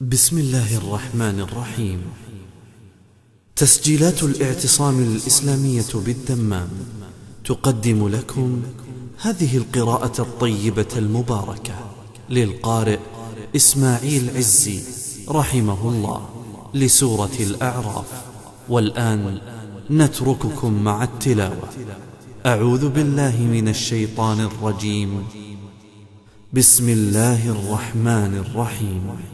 بسم الله الرحمن الرحيم. تسجيلات الاعتصام الإسلامية بالدمام تقدم لكم هذه القراءة الطيبة المباركة للقارئ إسماعيل عزي رحمه الله لسورة الأعراف. والآن نترككم مع التلاوة. أعوذ بالله من الشيطان الرجيم. بسم الله الرحمن الرحيم.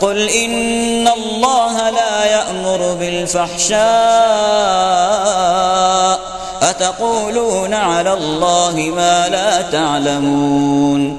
قل إن الله لا يأمر بالفحشاء أتقولون على الله ما لا تعلمون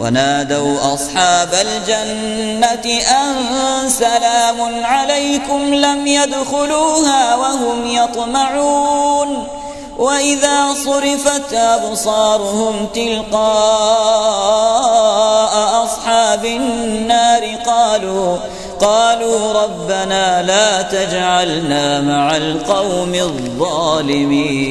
ونادوا أصحاب الجنة أن سلام عليكم لم يدخلوها وهم يطمعون وإذا صرفت أبصارهم تلقاء أصحاب النار قالوا قالوا ربنا لا تجعلنا مع القوم الظالمين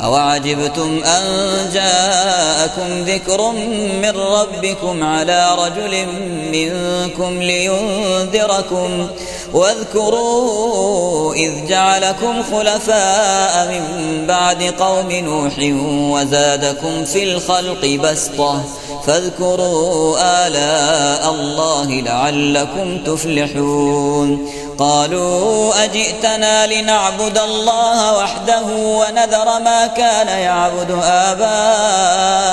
أوعجبتم أن جاءكم ذكر من ربكم على رجل منكم لينذركم واذكروا إذ جعلكم خلفاء من بعد قوم نوح وزادكم في الخلق بسطة فاذكروا آلاء الله لعلكم تفلحون قالوا أجئتنا لنعبد الله وحده ونذر ما كان يعبد آباؤنا.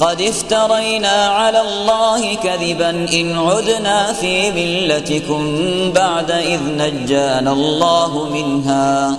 قد افترينا على الله كذبا إن عدنا في ملتكم بعد إذ نجانا الله منها.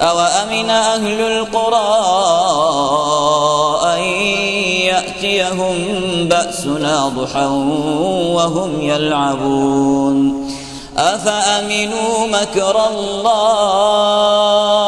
أوأمن أهل القرى أن يأتيهم بأسنا ضحى وهم يلعبون أفأمنوا مكر الله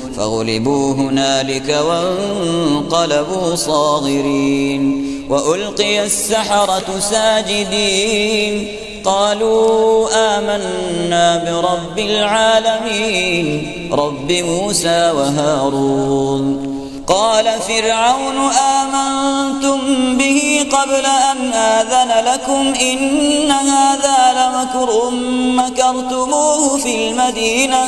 فغلبوا هنالك وانقلبوا صاغرين وألقي السحرة ساجدين قالوا آمنا برب العالمين رب موسى وهارون قال فرعون آمنتم به قبل أن آذن لكم إن هذا لمكر مكرتموه في المدينة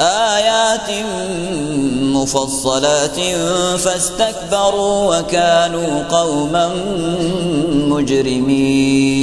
آيات مفصلات فاستكبروا وكانوا قوما مجرمين.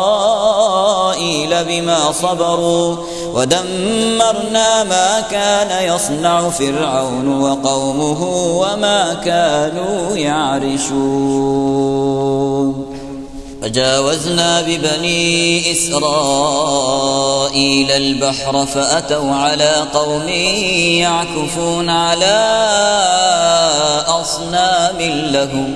إسرائيل بما صبروا ودمرنا ما كان يصنع فرعون وقومه وما كانوا يعرشون. فجاوزنا ببني إسرائيل البحر فأتوا على قوم يعكفون على أصنام لهم.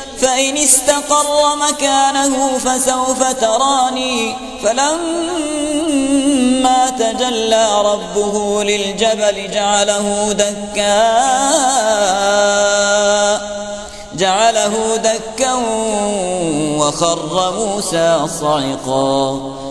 فإن استقر مكانه فسوف تراني فلما تجلى ربه للجبل جعله دكا جعله دكا وخر موسى صعقا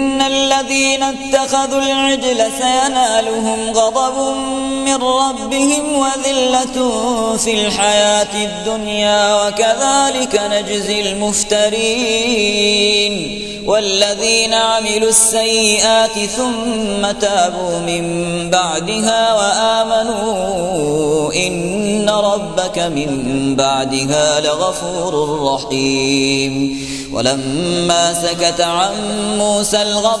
الذين اتخذوا العجل سينالهم غضب من ربهم وذلة في الحياة الدنيا وكذلك نجزي المفترين والذين عملوا السيئات ثم تابوا من بعدها وآمنوا إن ربك من بعدها لغفور رحيم ولما سكت عن موسى الغضب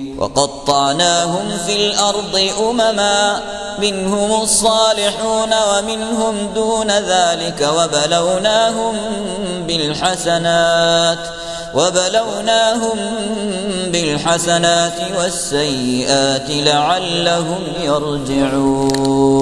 وقطعناهم في الأرض أمما منهم الصالحون ومنهم دون ذلك وبلوناهم بالحسنات وبلوناهم بالحسنات والسيئات لعلهم يرجعون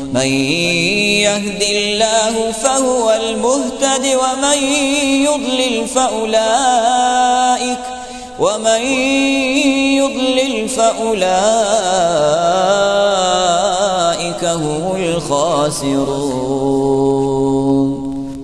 من يهد الله فهو المهتد ومن يضلل فأولئك ومن يضلل فأولئك هم الخاسرون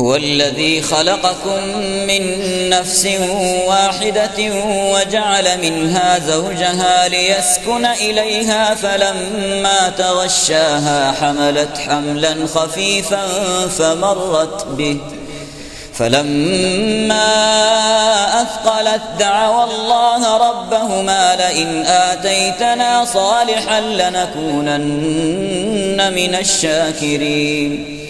هو الذي خلقكم من نفس واحدة وجعل منها زوجها ليسكن إليها فلما تغشاها حملت حملا خفيفا فمرت به. فلما أثقلت دعوا الله ربهما لئن آتيتنا صالحا لنكونن من الشاكرين.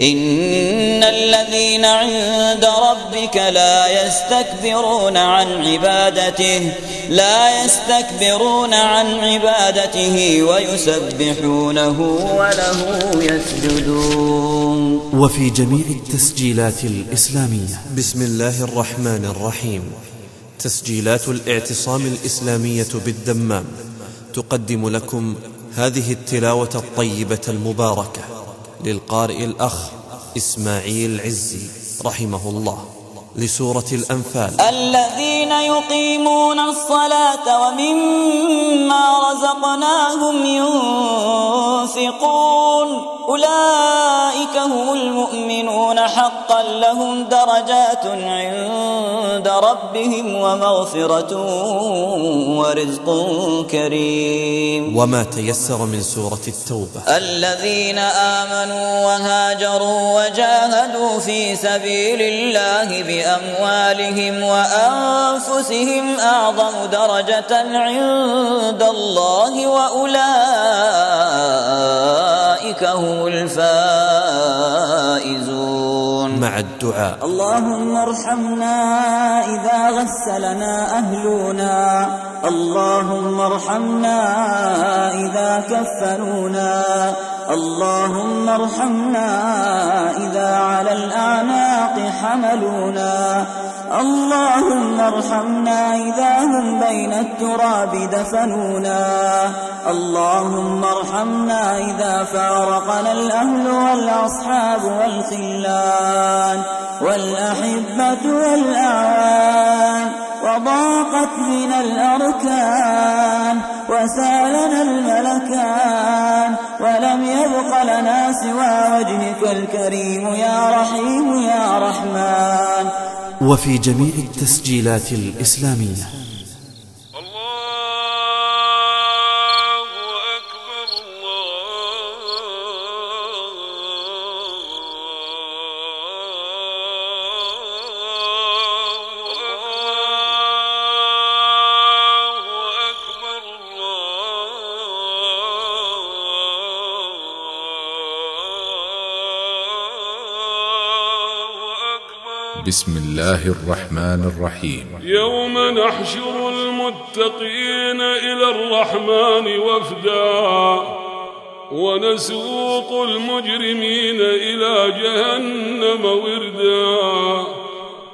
إن الذين عند ربك لا يستكبرون عن عبادته لا يستكبرون عن عبادته ويسبحونه وله يسجدون. وفي جميع التسجيلات الإسلامية. بسم الله الرحمن الرحيم. تسجيلات الاعتصام الإسلامية بالدمام. تقدم لكم هذه التلاوة الطيبة المباركة. للقارئ الأخ إسماعيل عزي رحمه الله. لسورة الأنفال. الذين يقيمون الصلاة ومما رزقناهم ينفقون أولئك هم المؤمنون. حقا لهم درجات عند ربهم ومغفرة ورزق كريم. وما تيسر من سورة التوبة. الذين آمنوا وهاجروا وجاهدوا في سبيل الله بأموالهم وأنفسهم أعظم درجة عند الله وأولئك هم الفائزون. مع الدعاء. اللهم ارحمنا إذا غسلنا أهلنا. اللهم ارحمنا إذا كفنونا. اللهم ارحمنا إذا على الأعناق حملونا. اللهم ارحمنا إذا هم بين التراب دفنونا. اللهم ارحمنا إذا فارقنا الأهل والأصحاب والخلان والأحبة والأعوان. وضاقت من الأركان وسالنا الملكان ولم يبق لنا سوى وجهك الكريم يا رحيم يا رحمن. وفي جميع التسجيلات الإسلامية بسم الله الرحمن الرحيم. يوم نحشر المتقين إلى الرحمن وفدا ونسوق المجرمين إلى جهنم وردا.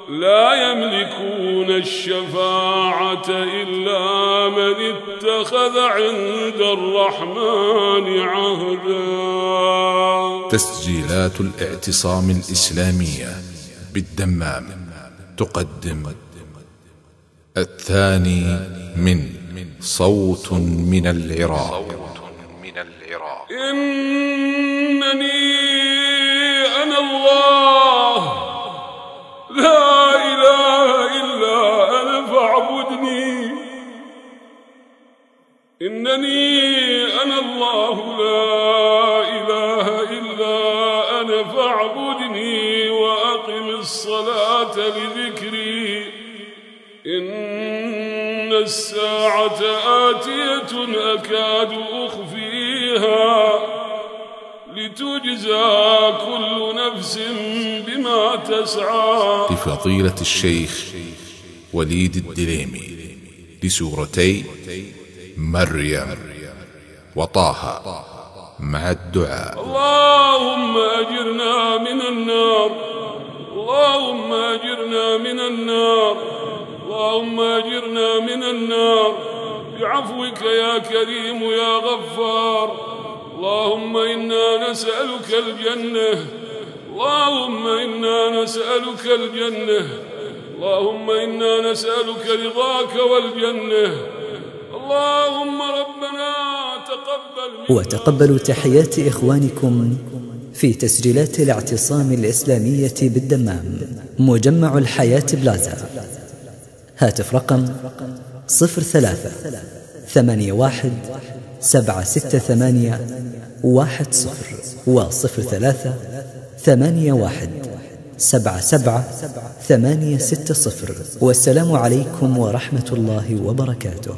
لا يملكون الشفاعة إلا من اتخذ عند الرحمن عهدا. تسجيلات الاعتصام الإسلامية. بالدمام تقدم. الثاني من صوت من العراق. إنني أنا الله. لا إله إلا أنا فاعبدني. إنني أنا الله. لا الصلاة لذكري. إن الساعة آتية أكاد أخفيها. لتجزى كل نفس بما تسعى. لفضيلة الشيخ وليد الدليمي لسورتي مريم وطه مع الدعاء. اللهم أجرنا من النار. اللهم أجرنا من النار. اللهم أجرنا من النار. بعفوك يا كريم يا غفار. اللهم إنا نسألك الجنة. اللهم إنا نسألك الجنة. اللهم إنا نسألك رضاك والجنة. اللهم ربنا تقبل وتقبلوا تحيات إخوانكم في تسجيلات الاعتصام الإسلامية بالدمام مجمع الحياة بلازا. هاتف رقم صفر ثلاثة ثمانية واحد واحد سبعة سبعة ثمانية ستة صفر. والسلام عليكم ورحمة الله وبركاته.